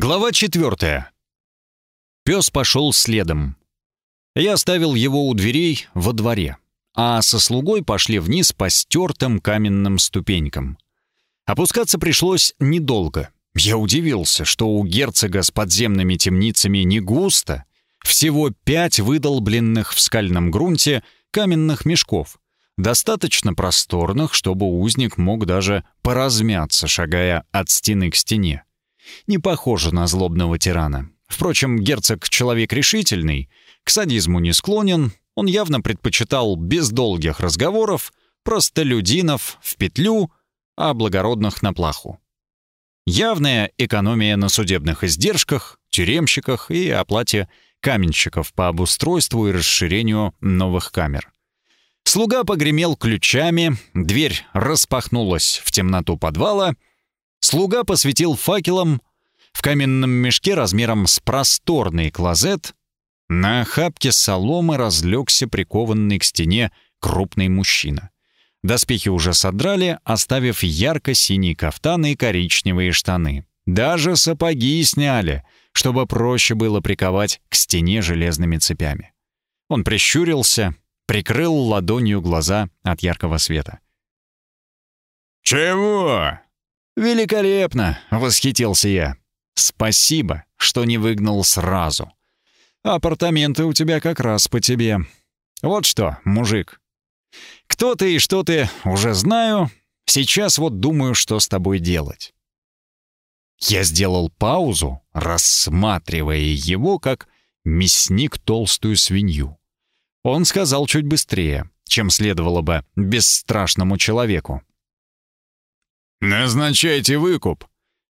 Глава четвертая. Пес пошел следом. Я оставил его у дверей во дворе, а со слугой пошли вниз по стертым каменным ступенькам. Опускаться пришлось недолго. Я удивился, что у герцога с подземными темницами не густо, всего пять выдолбленных в скальном грунте каменных мешков, достаточно просторных, чтобы узник мог даже поразмяться, шагая от стены к стене. Не похоже на злобного тирана. Впрочем, герцог — человек решительный, к садизму не склонен, он явно предпочитал без долгих разговоров простолюдинов в петлю, а благородных на плаху. Явная экономия на судебных издержках, тюремщиках и оплате каменщиков по обустройству и расширению новых камер. Слуга погремел ключами, дверь распахнулась в темноту подвала — Слуга посветил факелом. В каменном мешке размером с просторный клозет на охапке соломы разлегся прикованный к стене крупный мужчина. Доспехи уже содрали, оставив ярко-синий кафтан и коричневые штаны. Даже сапоги сняли, чтобы проще было приковать к стене железными цепями. Он прищурился, прикрыл ладонью глаза от яркого света. «Чего?» «Великолепно!» — восхитился я. «Спасибо, что не выгнал сразу. Апартаменты у тебя как раз по тебе. Вот что, мужик. Кто ты и что ты, уже знаю. Сейчас вот думаю, что с тобой делать». Я сделал паузу, рассматривая его как мясник толстую свинью. Он сказал чуть быстрее, чем следовало бы бесстрашному человеку. «Назначайте выкуп,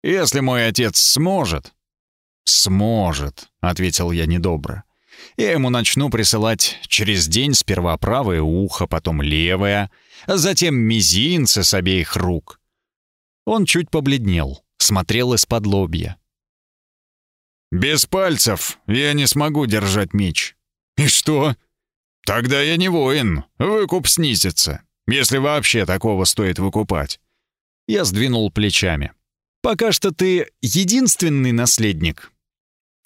если мой отец сможет». «Сможет», — ответил я недобро. «Я ему начну присылать через день сперва правое ухо, потом левое, а затем мизинцы с обеих рук». Он чуть побледнел, смотрел из-под лобья. «Без пальцев я не смогу держать меч». «И что?» «Тогда я не воин, выкуп снизится, если вообще такого стоит выкупать». Я сдвинул плечами. «Пока что ты единственный наследник.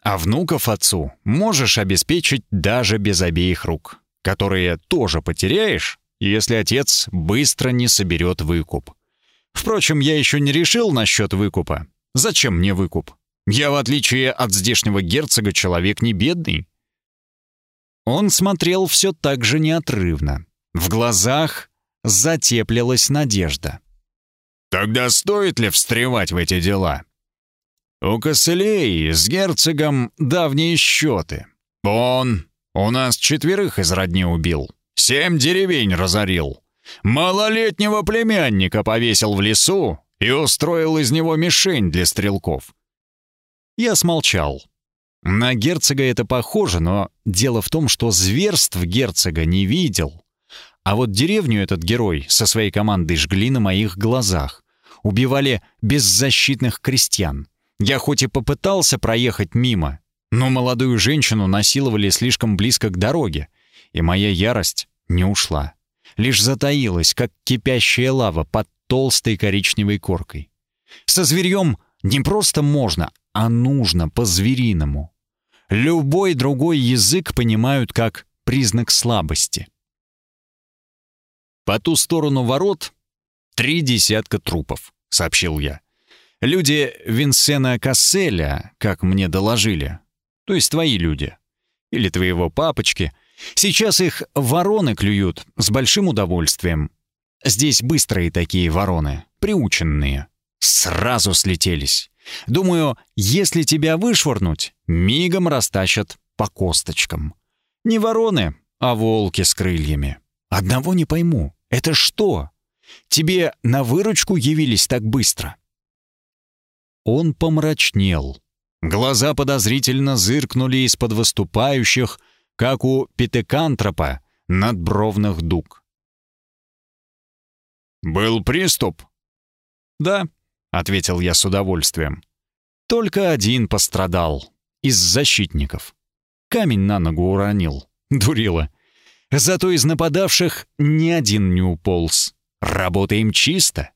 А внуков отцу можешь обеспечить даже без обеих рук, которые тоже потеряешь, если отец быстро не соберет выкуп. Впрочем, я еще не решил насчет выкупа. Зачем мне выкуп? Я, в отличие от здешнего герцога, человек не бедный». Он смотрел все так же неотрывно. В глазах затеплилась надежда. Тогда стоит ли встревать в эти дела? У Косылей с герцогом давние счеты. Он у нас четверых из родни убил, семь деревень разорил, малолетнего племянника повесил в лесу и устроил из него мишень для стрелков. Я смолчал. На герцога это похоже, но дело в том, что зверств герцога не видел. А вот деревню этот герой со своей командой жгли на моих глазах убивали беззащитных крестьян. Я хоть и попытался проехать мимо, но молодую женщину насиловали слишком близко к дороге, и моя ярость не ушла. Лишь затаилась, как кипящая лава под толстой коричневой коркой. Со зверьем не просто можно, а нужно по-звериному. Любой другой язык понимают как признак слабости. По ту сторону ворот три десятка трупов сообщил я. «Люди Винсена Касселя, как мне доложили. То есть твои люди. Или твоего папочки. Сейчас их вороны клюют с большим удовольствием. Здесь быстрые такие вороны, приученные. Сразу слетелись. Думаю, если тебя вышвырнуть, мигом растащат по косточкам. Не вороны, а волки с крыльями. Одного не пойму. Это что? Тебе на выручку явились так быстро?» Он помрачнел. Глаза подозрительно зыркнули из-под выступающих, как у пятикантропа, надбровных дуг. «Был приступ?» «Да», — ответил я с удовольствием. «Только один пострадал. Из защитников. Камень на ногу уронил. Дурила. Зато из нападавших ни один не уполз. Работаем чисто.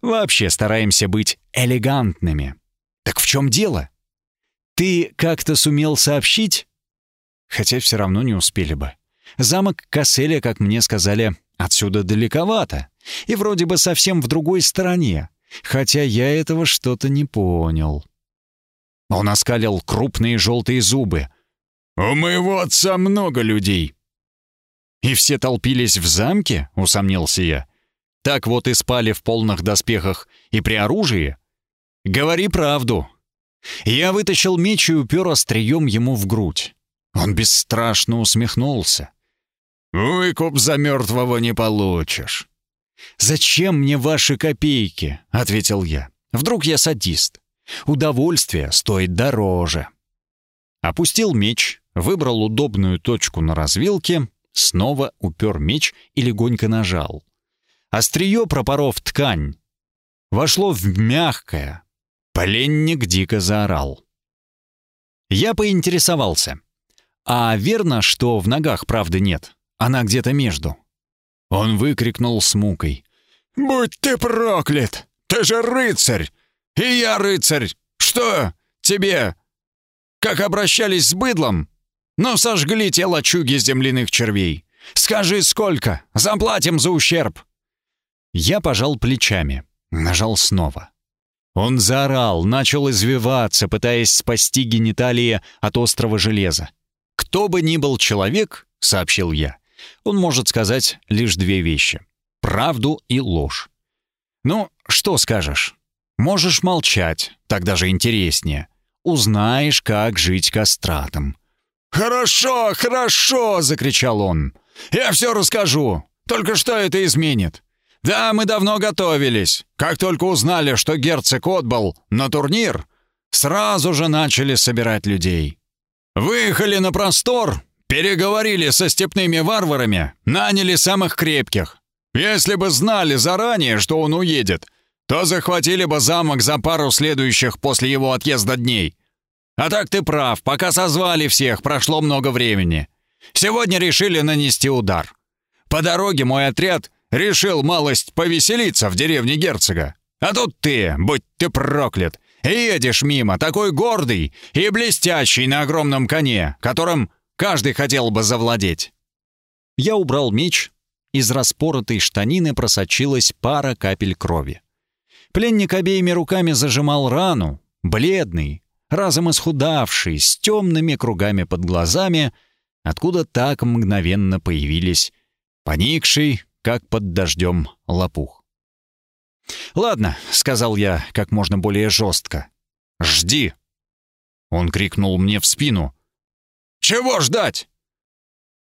Вообще стараемся быть элегантными. Так в чем дело? Ты как-то сумел сообщить? Хотя все равно не успели бы. Замок Касселя, как мне сказали, отсюда далековато. И вроде бы совсем в другой стороне. Хотя я этого что-то не понял. Он оскалил крупные желтые зубы. «У моего отца много людей». «И все толпились в замке?» — усомнился я. «Так вот и спали в полных доспехах и при оружии?» «Говори правду». Я вытащил меч и упер острием ему в грудь. Он бесстрашно усмехнулся. «Выкуп за мертвого не получишь». «Зачем мне ваши копейки?» — ответил я. «Вдруг я садист? Удовольствие стоит дороже». Опустил меч, выбрал удобную точку на развилке, снова упер меч и легонько нажал. Острие, пропоров ткань, вошло в мягкое. Пленник дико заорал. Я поинтересовался. «А верно, что в ногах правды нет? Она где-то между?» Он выкрикнул с мукой. «Будь ты проклят! Ты же рыцарь! И я рыцарь! Что тебе? Как обращались с быдлом? Ну, сожгли те лачуги земляных червей. Скажи, сколько? Заплатим за ущерб!» Я пожал плечами, нажал снова. Он заорал, начал извиваться, пытаясь спасти гениталии от острого железа. «Кто бы ни был человек», — сообщил я, — «он может сказать лишь две вещи — правду и ложь. Ну, что скажешь? Можешь молчать, так даже интереснее. Узнаешь, как жить кастратом». «Хорошо, хорошо!» — закричал он. «Я все расскажу. Только что это изменит? Да, мы давно готовились. Как только узнали, что герцог отбыл на турнир, сразу же начали собирать людей. Выехали на простор, переговорили со степными варварами, наняли самых крепких. Если бы знали заранее, что он уедет, то захватили бы замок за пару следующих после его отъезда дней. А так ты прав, пока созвали всех, прошло много времени. Сегодня решили нанести удар. По дороге мой отряд решил малость повеселиться в деревне герцога. А тут ты, будь ты проклят, Едешь мимо, такой гордый и блестящий на огромном коне, которым каждый хотел бы завладеть. Я убрал меч, из распоротой штанины просочилась пара капель крови. Пленник обеими руками зажимал рану, бледный, разом исхудавший, с темными кругами под глазами, откуда так мгновенно появились поникший, как под дождем, лопух. «Ладно», — сказал я как можно более жестко. «Жди!» Он крикнул мне в спину. «Чего ждать?»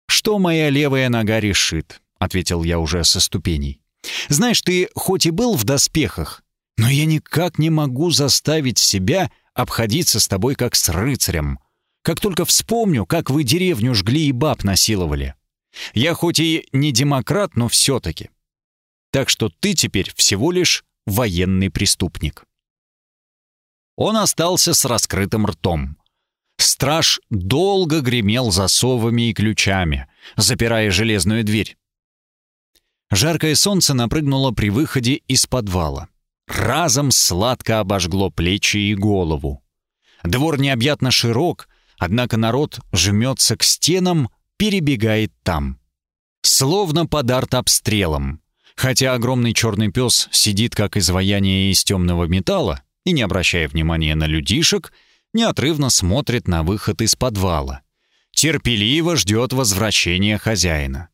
«Что моя левая нога решит», — ответил я уже со ступеней. «Знаешь, ты хоть и был в доспехах, но я никак не могу заставить себя обходиться с тобой как с рыцарем. Как только вспомню, как вы деревню жгли и баб насиловали. Я хоть и не демократ, но все-таки. Так что ты теперь всего лишь военный преступник. Он остался с раскрытым ртом. Страж долго гремел засовами и ключами, запирая железную дверь. Жаркое солнце напрыгнуло при выходе из подвала. Разом сладко обожгло плечи и голову. Двор необъятно широк, однако народ жмется к стенам, перебегает там. Словно под артобстрелом. Хотя огромный черный пес сидит как изваяние из темного металла и, не обращая внимания на людишек, неотрывно смотрит на выход из подвала. Терпеливо ждет возвращения хозяина.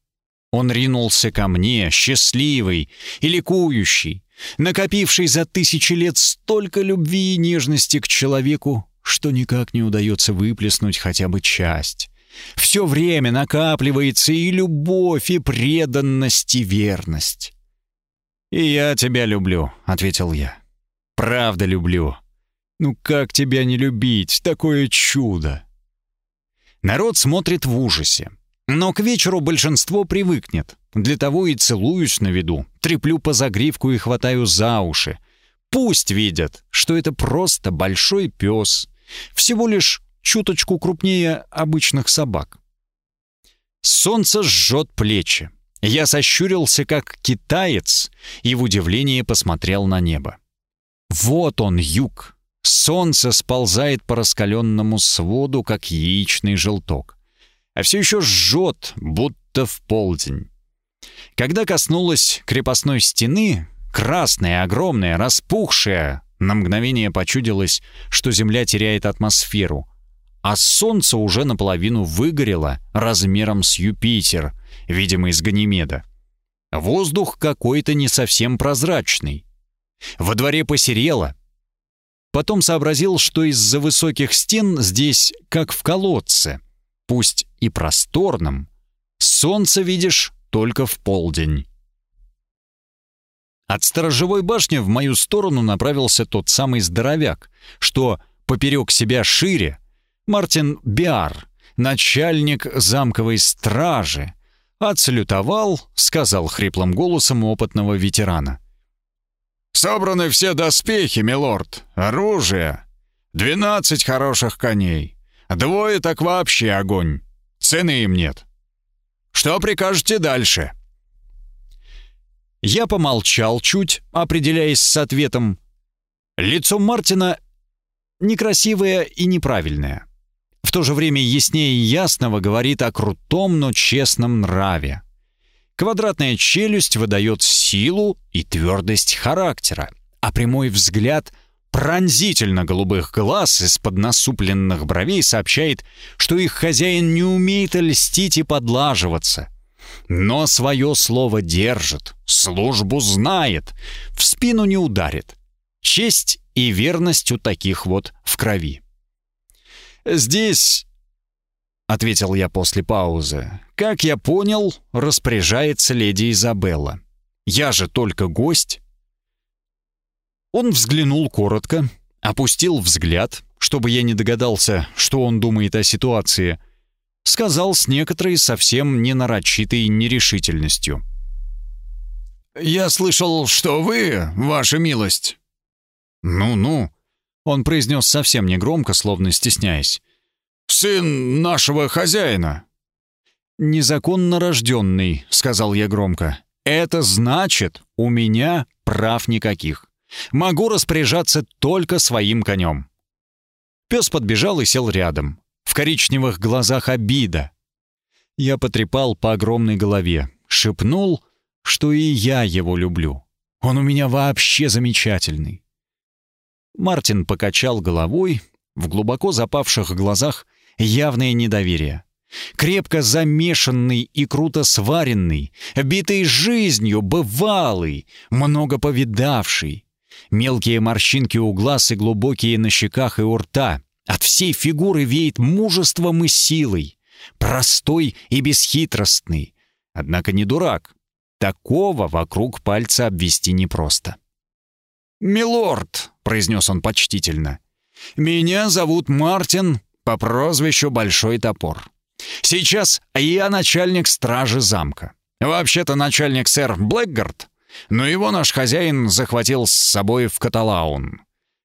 Он ринулся ко мне, счастливый и ликующий, накопивший за тысячи лет столько любви и нежности к человеку, что никак не удается выплеснуть хотя бы часть. Все время накапливается и любовь, и преданность, и верность. «И я тебя люблю», — ответил я. «Правда люблю. Ну как тебя не любить? Такое чудо!» Народ смотрит в ужасе. Но к вечеру большинство привыкнет. Для того и целуюсь на виду, треплю по загривку и хватаю за уши. Пусть видят, что это просто большой пес. Всего лишь чуточку крупнее обычных собак. Солнце жжет плечи. Я сощурился, как китаец, и в удивлении посмотрел на небо. Вот он, юг, Солнце сползает по раскаленному своду, как яичный желток. А все еще жжет, будто в полдень. Когда коснулась крепостной стены, красная, огромная, распухшая, на мгновение почудилось, что Земля теряет атмосферу, а Солнце уже наполовину выгорело размером с Юпитер, видимо, из Ганимеда. Воздух какой-то не совсем прозрачный. Во дворе посерело. Потом сообразил, что из-за высоких стен здесь как в колодце, пусть и просторном. Солнце видишь только в полдень. От сторожевой башни в мою сторону направился тот самый здоровяк, что поперек себя шире, Мартин Биар, начальник замковой стражи, отсалютовал, сказал хриплым голосом опытного ветерана. «Собраны все доспехи, милорд, оружие, двенадцать хороших коней, двое так вообще огонь, цены им нет. Что прикажете дальше?» Я помолчал чуть, определяясь с ответом. Лицо Мартина некрасивое и неправильное. В то же время яснее ясного говорит о крутом, но честном нраве. Квадратная челюсть выдает силу и твердость характера, а прямой взгляд пронзительно голубых глаз из-под насупленных бровей сообщает, что их хозяин не умеет льстить и подлаживаться, но свое слово держит, службу знает, в спину не ударит. Честь и верность у таких вот в крови. «Здесь...» — ответил я после паузы. «Как я понял, распоряжается леди Изабелла. Я же только гость». Он взглянул коротко, опустил взгляд, чтобы я не догадался, что он думает о ситуации — сказал с некоторой совсем ненарочитой нерешительностью. «Я слышал, что вы, ваша милость...» «Ну-ну», — он произнес совсем негромко, словно стесняясь. «Сын нашего хозяина». «Незаконно рожденный», — сказал я громко. «Это значит, у меня прав никаких. Могу распоряжаться только своим конем». Пес подбежал и сел рядом, в коричневых глазах обида. Я потрепал по огромной голове, шепнул, что и я его люблю. Он у меня вообще замечательный. Мартин покачал головой, в глубоко запавших глазах явное недоверие. Крепко замешанный и круто сваренный, битый жизнью, бывалый, много повидавший. Мелкие морщинки у глаз и глубокие на щеках и у рта. От всей фигуры веет мужеством и силой. Простой и бесхитростный. Однако не дурак. Такого вокруг пальца обвести непросто. «Милорд», — произнес он почтительно, — «меня зовут Мартин по прозвищу Большой Топор. Сейчас я начальник стражи замка. Вообще-то начальник сэр Блэкгард, но его наш хозяин захватил с собой в Каталаун.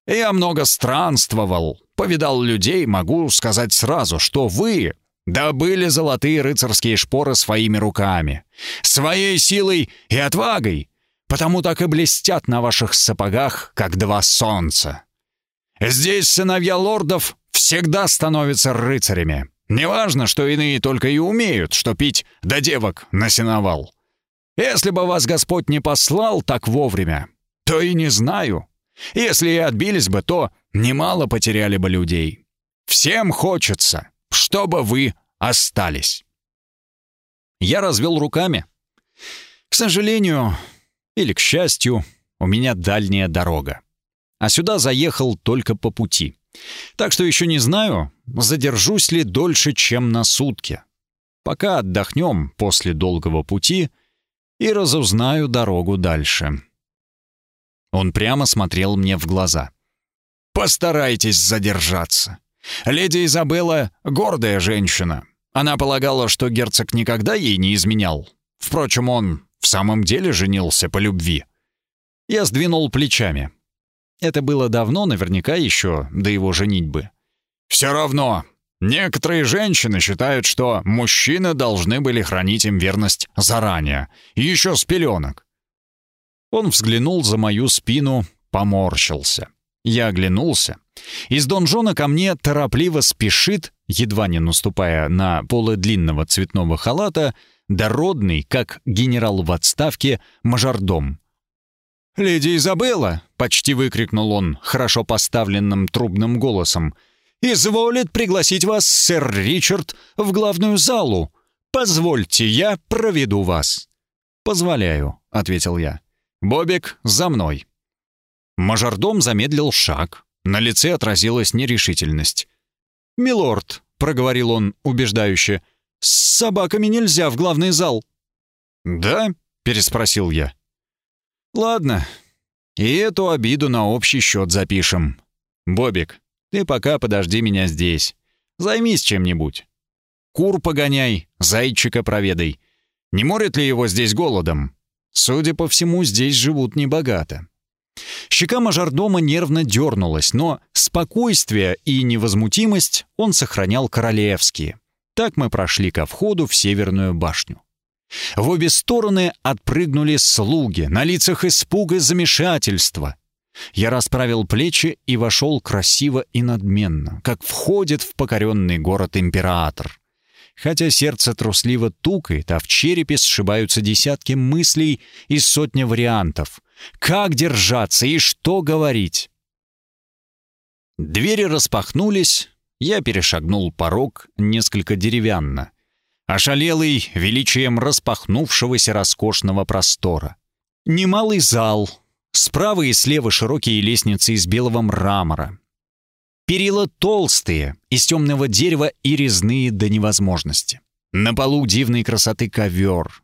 Я много странствовал, повидал людей, могу сказать сразу, что вы добыли золотые рыцарские шпоры своими руками, своей силой и отвагой, потому так и блестят на ваших сапогах, как два солнца. Здесь сыновья лордов всегда становятся рыцарями. Неважно, что иные только и умеют, что пить да девок насиновал. Если бы вас Господь не послал так вовремя, то и не знаю. Если и отбились бы, то немало потеряли бы людей. Всем хочется, чтобы вы остались. Я развел руками. К сожалению, или к счастью, у меня дальняя дорога. А сюда заехал только по пути. Так что еще не знаю, задержусь ли дольше, чем на сутки. Пока отдохнем после долгого пути и разузнаю дорогу дальше. Он прямо смотрел мне в глаза. Постарайтесь задержаться. Леди Изабелла — гордая женщина. Она полагала, что герцог никогда ей не изменял. Впрочем, он в самом деле женился по любви. Я сдвинул плечами. Это было давно, наверняка еще до его женитьбы. «Все равно. Некоторые женщины считают, что мужчины должны были хранить им верность заранее, еще с пеленок». Он взглянул за мою спину, поморщился. Я оглянулся. Из донжона ко мне торопливо спешит, едва не наступая на полы длинного цветного халата, дородный, как генерал в отставке, мажордом. «Леди Изабелла!» — почти выкрикнул он хорошо поставленным трубным голосом. «Изволит пригласить вас, сэр Ричард, в главную залу. Позвольте, я проведу вас». «Позволяю», — ответил я. «Бобик, за мной». Мажордом замедлил шаг. На лице отразилась нерешительность. «Милорд», — проговорил он убеждающе, — «с собаками нельзя в главный зал». «Да?» — переспросил я. «Ладно, и эту обиду на общий счет запишем. Бобик, ты пока подожди меня здесь. Займись чем-нибудь. Кур погоняй, зайчика проведай. Не морит ли его здесь голодом? Судя по всему, здесь живут небогато. Щека мажордома нервно дернулась, но спокойствие и невозмутимость он сохранял королевские. Так мы прошли ко входу в Северную башню. В обе стороны отпрыгнули слуги, на лицах испуг и замешательство. Я расправил плечи и вошел красиво и надменно, как входит в покоренный город император. Хотя сердце трусливо тукает, а в черепе сшибаются десятки мыслей и сотня вариантов. Как держаться и что говорить? Двери распахнулись, я перешагнул порог несколько деревянно, ошалелый величием распахнувшегося роскошного простора. Немалый зал, справа и слева широкие лестницы из белого мрамора, Перила толстые, из темного дерева и резные до невозможности. На полу дивной красоты ковер.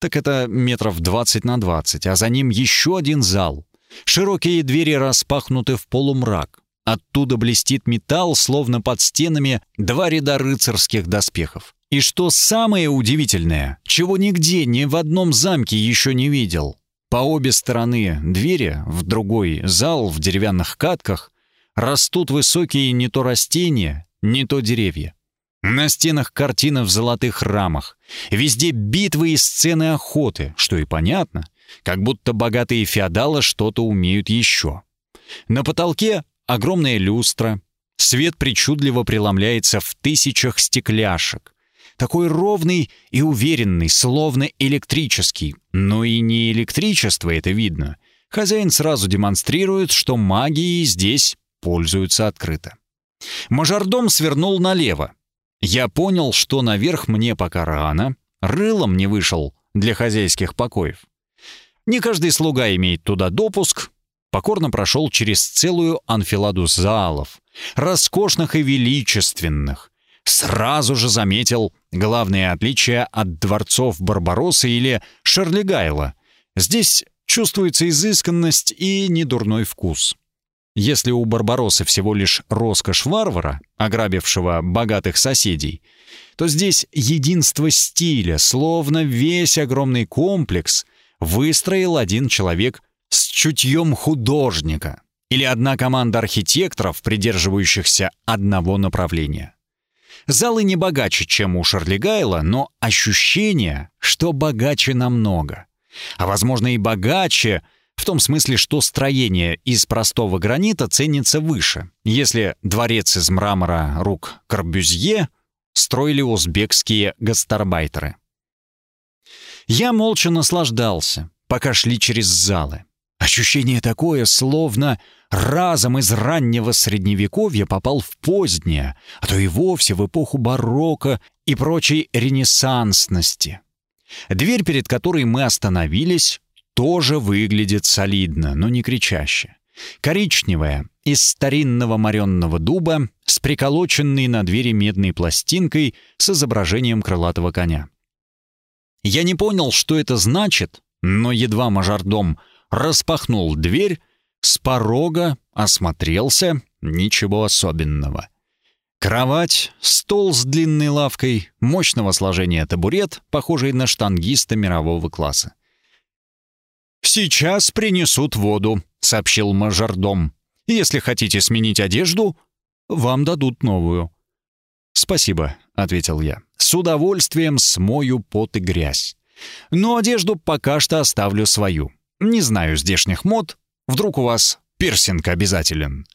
Так это метров 20 на 20, а за ним еще один зал. Широкие двери распахнуты в полумрак. Оттуда блестит металл, словно под стенами два ряда рыцарских доспехов. И что самое удивительное, чего нигде, ни в одном замке еще не видел. По обе стороны двери, в другой зал в деревянных катках, растут высокие не то растения, не то деревья. На стенах картины в золотых рамах. Везде битвы и сцены охоты, что и понятно, как будто богатые феодалы что-то умеют еще. На потолке огромная люстра. Свет причудливо преломляется в тысячах стекляшек. Такой ровный и уверенный, словно электрический. Но и не электричество это видно. Хозяин сразу демонстрирует, что магией здесь пользуются открыто. Мажордом свернул налево. Я понял, что наверх мне пока рано, рылом не вышел для хозяйских покоев. Не каждый слуга имеет туда допуск. Покорно прошел через целую анфиладу залов, роскошных и величественных. Сразу же заметил главное отличие от дворцов Барбароссы или Шарлигайла. Здесь чувствуется изысканность и недурной вкус. Если у Барбароссы всего лишь роскошь варвара, ограбившего богатых соседей, то здесь единство стиля, словно весь огромный комплекс выстроил один человек с чутьем художника или одна команда архитекторов, придерживающихся одного направления. Залы не богаче, чем у Шарлигайла, но ощущение, что богаче намного. А возможно и богаче — в том смысле, что строение из простого гранита ценится выше, если дворец из мрамора рук Корбюзье строили узбекские гастарбайтеры. Я молча наслаждался, пока шли через залы. Ощущение такое, словно разом из раннего средневековья попал в позднее, а то и вовсе в эпоху барокко и прочей ренессансности. Дверь, перед которой мы остановились, тоже выглядит солидно, но не кричаще. Коричневая, из старинного моренного дуба, с приколоченной на двери медной пластинкой с изображением крылатого коня. Я не понял, что это значит, но едва мажордом распахнул дверь, с порога осмотрелся, ничего особенного. Кровать, стол с длинной лавкой, мощного сложения табурет, похожий на штангиста мирового класса. «Сейчас принесут воду», — сообщил мажордом. «Если хотите сменить одежду, вам дадут новую». «Спасибо», — ответил я. «С удовольствием смою пот и грязь. Но одежду пока что оставлю свою. Не знаю здешних мод. Вдруг у вас пирсинг обязателен».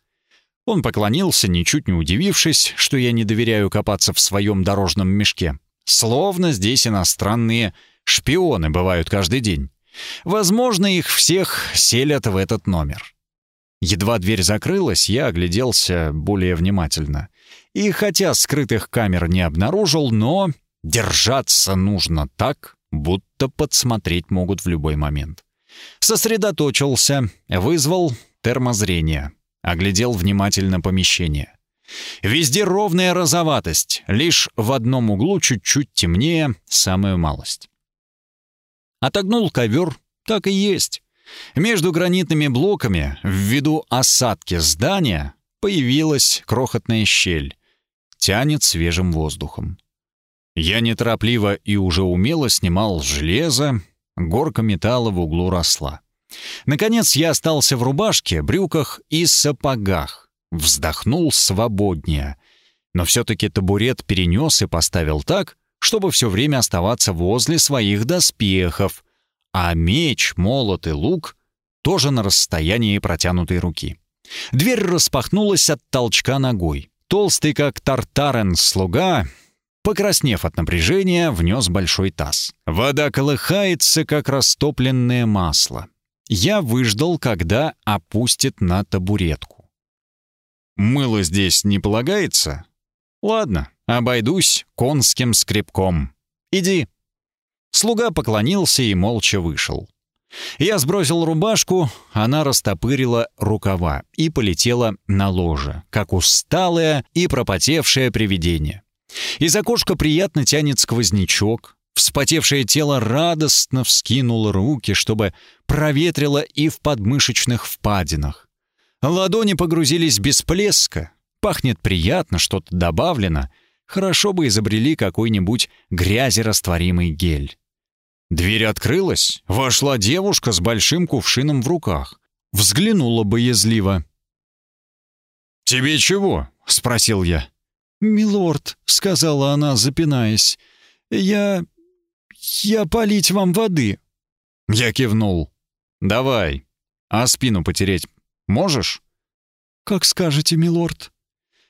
Он поклонился, ничуть не удивившись, что я не доверяю копаться в своем дорожном мешке. Словно здесь иностранные шпионы бывают каждый день. Возможно, их всех селят в этот номер. Едва дверь закрылась, я огляделся более внимательно. И хотя скрытых камер не обнаружил, но держаться нужно так, будто подсмотреть могут в любой момент. Сосредоточился, вызвал термозрение, оглядел внимательно помещение. Везде ровная розоватость, лишь в одном углу чуть-чуть темнее, самую малость. Отогнул ковер, так и есть. Между гранитными блоками, ввиду осадки здания, появилась крохотная щель. Тянет свежим воздухом. Я неторопливо и уже умело снимал железо, горка металла в углу росла. Наконец я остался в рубашке, брюках и сапогах. Вздохнул свободнее. Но все-таки табурет перенес и поставил так, чтобы все время оставаться возле своих доспехов, а меч, молот и лук тоже на расстоянии протянутой руки. Дверь распахнулась от толчка ногой. Толстый, как тартарен, слуга, покраснев от напряжения, внес большой таз. Вода колыхается, как растопленное масло. Я выждал, когда опустит на табуретку. Мыло здесь не полагается? Ладно, обойдусь конским скребком. Иди. Слуга поклонился и молча вышел. Я сбросил рубашку, она растопырила рукава и полетела на ложе, как усталое и пропотевшее привидение. Из окошка приятно тянет сквознячок, Вспотевшее тело радостно вскинуло руки, чтобы проветрило и в подмышечных впадинах. Ладони погрузились без плеска. Пахнет приятно, что-то добавлено. Хорошо бы изобрели какой-нибудь грязерастворимый гель. Дверь открылась, вошла девушка с большим кувшином в руках. Взглянула боязливо. «Тебе чего?» — спросил я. «Милорд», — сказала она, запинаясь, — «я... «Я полить вам воды». Я кивнул. «Давай. А спину потереть можешь?» «Как скажете, милорд».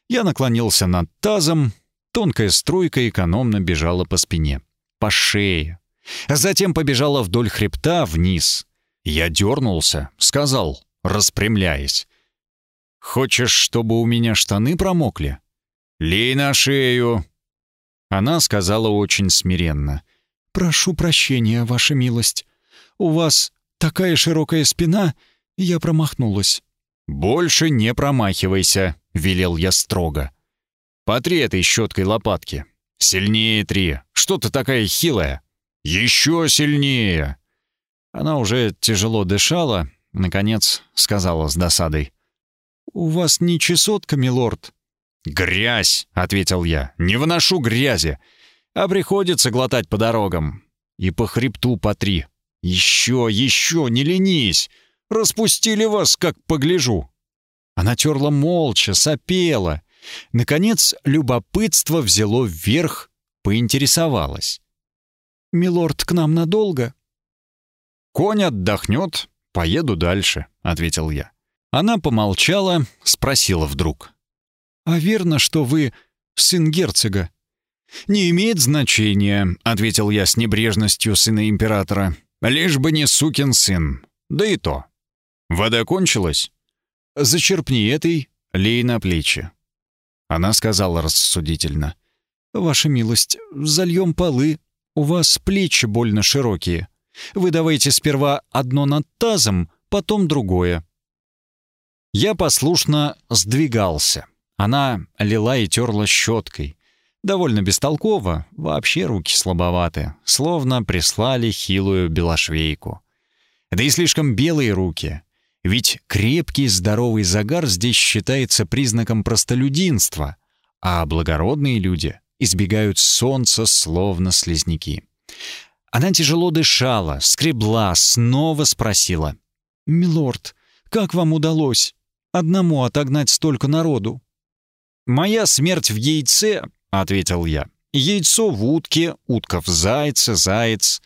Я наклонился над тазом. Тонкая струйка экономно бежала по спине, по шее. Затем побежала вдоль хребта вниз. Я дернулся, сказал, распрямляясь. «Хочешь, чтобы у меня штаны промокли?» «Лей на шею!» Она сказала очень смиренно. «Прошу прощения, ваша милость. У вас такая широкая спина, я промахнулась». «Больше не промахивайся», — велел я строго. «Потри этой щеткой лопатки. Сильнее три. Что ты такая хилая?» «Еще сильнее!» Она уже тяжело дышала, наконец сказала с досадой. «У вас не чесотка, милорд?» «Грязь!» — ответил я. «Не выношу грязи а приходится глотать по дорогам. И по хребту по три. Еще, еще, не ленись. Распустили вас, как погляжу. Она терла молча, сопела. Наконец, любопытство взяло вверх, поинтересовалась. «Милорд, к нам надолго?» «Конь отдохнет, поеду дальше», — ответил я. Она помолчала, спросила вдруг. «А верно, что вы сын герцога?» «Не имеет значения», — ответил я с небрежностью сына императора. «Лишь бы не сукин сын. Да и то. Вода кончилась? Зачерпни этой, лей на плечи». Она сказала рассудительно. «Ваша милость, зальем полы. У вас плечи больно широкие. Вы давайте сперва одно над тазом, потом другое». Я послушно сдвигался. Она лила и терла щеткой. Довольно бестолково, вообще руки слабоваты, словно прислали хилую белошвейку. Да и слишком белые руки. Ведь крепкий здоровый загар здесь считается признаком простолюдинства, а благородные люди избегают солнца словно слизняки. Она тяжело дышала, скребла, снова спросила. «Милорд, как вам удалось одному отогнать столько народу?» «Моя смерть в яйце — ответил я. «Яйцо в утке, утка в зайце, заяц...»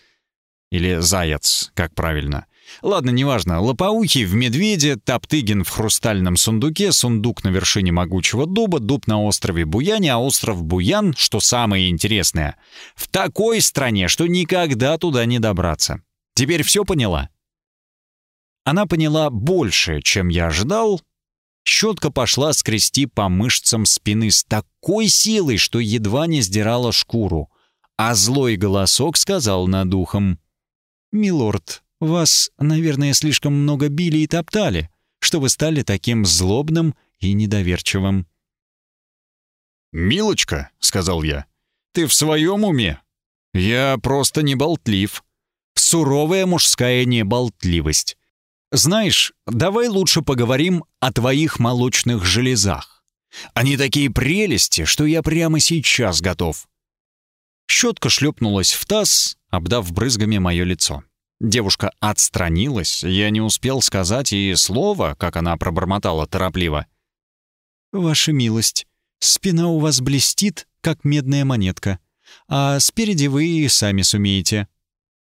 Или заяц, как правильно. Ладно, неважно, лопоухий в медведе, Топтыгин в хрустальном сундуке, сундук на вершине могучего дуба, дуб на острове Буяне, а остров Буян, что самое интересное, в такой стране, что никогда туда не добраться. Теперь все поняла? Она поняла больше, чем я ожидал. Щетка пошла скрести по мышцам спины с такой силой, что едва не сдирала шкуру. А злой голосок сказал над ухом. «Милорд, вас, наверное, слишком много били и топтали, что вы стали таким злобным и недоверчивым». «Милочка», — сказал я, — «ты в своем уме? Я просто не болтлив». Суровая мужская неболтливость. Знаешь, давай лучше поговорим о твоих молочных железах. Они такие прелести, что я прямо сейчас готов. Щетка шлепнулась в таз, обдав брызгами мое лицо. Девушка отстранилась, я не успел сказать и слова, как она пробормотала торопливо. «Ваша милость, спина у вас блестит, как медная монетка, а спереди вы сами сумеете.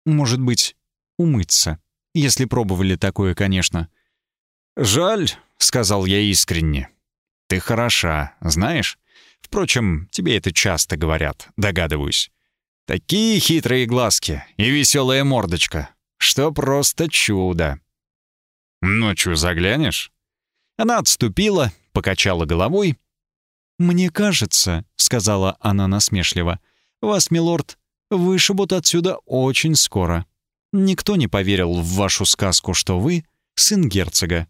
Может быть, умыться». Если пробовали такое, конечно. «Жаль», — сказал я искренне. «Ты хороша, знаешь? Впрочем, тебе это часто говорят, догадываюсь. Такие хитрые глазки и веселая мордочка, что просто чудо». «Ночью заглянешь?» Она отступила, покачала головой. «Мне кажется», — сказала она насмешливо, — «вас, милорд, вышибут отсюда очень скоро». Никто не поверил в вашу сказку, что вы сын герцога.